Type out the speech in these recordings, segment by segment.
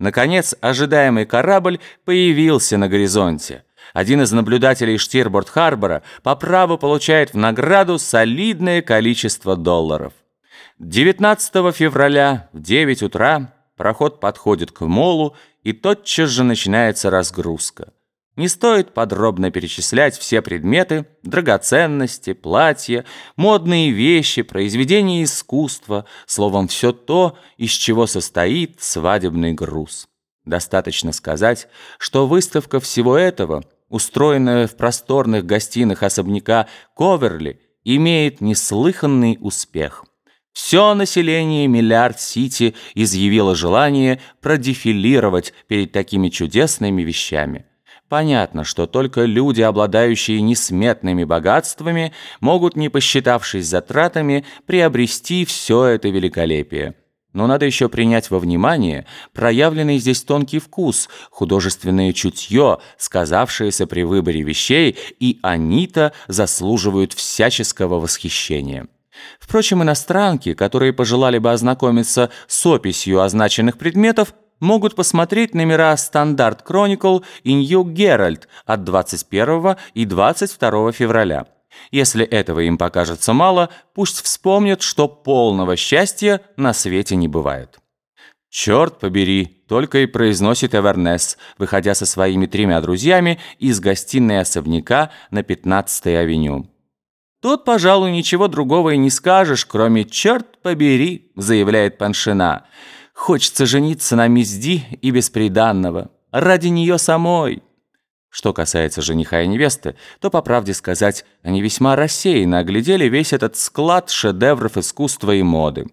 Наконец, ожидаемый корабль появился на горизонте. Один из наблюдателей Штирборд-Харбора по праву получает в награду солидное количество долларов. 19 февраля в 9 утра проход подходит к молу, и тотчас же начинается разгрузка. Не стоит подробно перечислять все предметы, драгоценности, платья, модные вещи, произведения искусства, словом, все то, из чего состоит свадебный груз. Достаточно сказать, что выставка всего этого, устроенная в просторных гостиных особняка Коверли, имеет неслыханный успех. Все население Миллиард-Сити изъявило желание продефилировать перед такими чудесными вещами. Понятно, что только люди, обладающие несметными богатствами, могут, не посчитавшись затратами, приобрести все это великолепие. Но надо еще принять во внимание проявленный здесь тонкий вкус, художественное чутье, сказавшееся при выборе вещей, и они-то заслуживают всяческого восхищения. Впрочем, иностранки, которые пожелали бы ознакомиться с описью означенных предметов, могут посмотреть номера «Стандарт Chronicle и «Нью Геральт» от 21 и 22 февраля. Если этого им покажется мало, пусть вспомнят, что полного счастья на свете не бывает. «Черт побери!» — только и произносит Эвернес, выходя со своими тремя друзьями из гостиной особняка на 15-й авеню. «Тут, пожалуй, ничего другого и не скажешь, кроме «черт побери», — заявляет Паншина. Хочется жениться на мисс Ди и бесприданного. Ради нее самой. Что касается жениха и невесты, то, по правде сказать, они весьма рассеянно оглядели весь этот склад шедевров искусства и моды.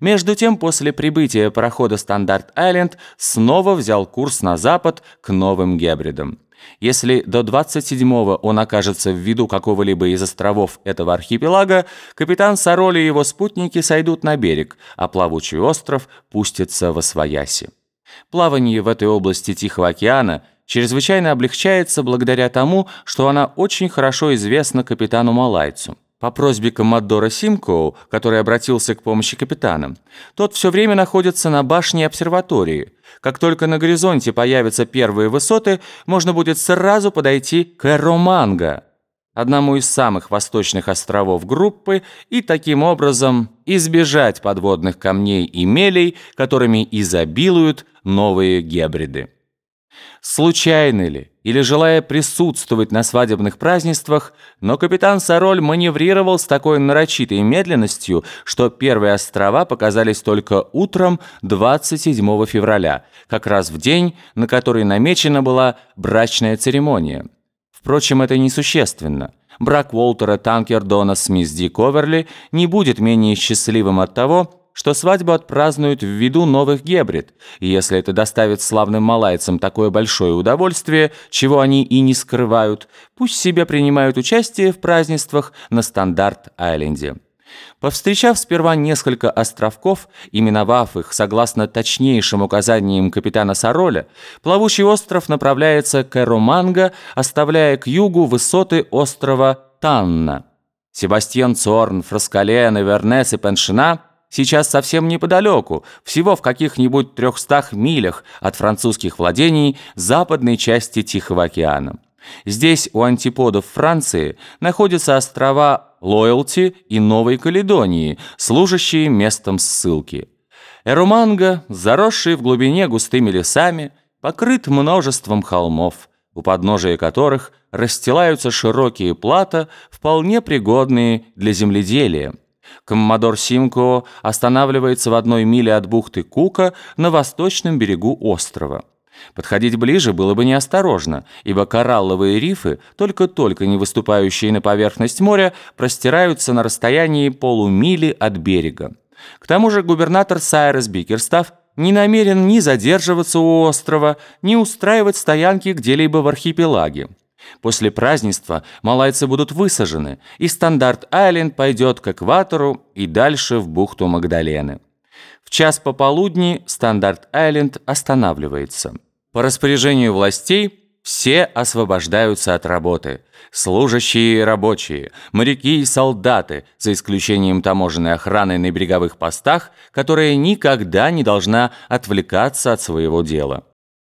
Между тем, после прибытия парохода «Стандарт-Айленд» снова взял курс на запад к Новым Гебридам. Если до 27-го он окажется в виду какого-либо из островов этого архипелага, капитан Сароли и его спутники сойдут на берег, а плавучий остров пустится во свояси. Плавание в этой области Тихого океана чрезвычайно облегчается благодаря тому, что она очень хорошо известна капитану Малайцу. По просьбе коммодора Симкоу, который обратился к помощи капитана, тот все время находится на башне обсерватории. Как только на горизонте появятся первые высоты, можно будет сразу подойти к Эроманго, одному из самых восточных островов группы, и таким образом избежать подводных камней и мелей, которыми изобилуют новые гебриды. Случайно ли, или желая присутствовать на свадебных празднествах, но капитан Сароль маневрировал с такой нарочитой медленностью, что первые острова показались только утром 27 февраля, как раз в день, на который намечена была брачная церемония. Впрочем, это несущественно. Брак Уолтера Танкердона с мисс Ди Коверли не будет менее счастливым от того, что свадьбу отпразднуют в виду новых гебрид, и если это доставит славным малайцам такое большое удовольствие, чего они и не скрывают, пусть себе принимают участие в празднествах на Стандарт-Айленде. Повстречав сперва несколько островков, именовав их согласно точнейшим указаниям капитана Сароля, плавучий остров направляется к Эроманго, оставляя к югу высоты острова Танна. Себастьян Цорн, Фраскален, Эвернес и Пеншина – сейчас совсем неподалеку, всего в каких-нибудь трехстах милях от французских владений западной части Тихого океана. Здесь, у антиподов Франции, находятся острова Лоялти и Новой Каледонии, служащие местом ссылки. Эруманга, заросший в глубине густыми лесами, покрыт множеством холмов, у подножия которых расстилаются широкие плата, вполне пригодные для земледелия. Коммодор Симко останавливается в одной миле от бухты Кука на восточном берегу острова. Подходить ближе было бы неосторожно, ибо коралловые рифы, только-только не выступающие на поверхность моря, простираются на расстоянии полумили от берега. К тому же губернатор Сайрес Бикерстав не намерен ни задерживаться у острова, ни устраивать стоянки где-либо в архипелаге. После празднества малайцы будут высажены, и Стандарт-Айленд пойдет к экватору и дальше в бухту Магдалены. В час пополудни Стандарт-Айленд останавливается. По распоряжению властей Все освобождаются от работы. Служащие и рабочие, моряки и солдаты, за исключением таможенной охраны на береговых постах, которая никогда не должна отвлекаться от своего дела.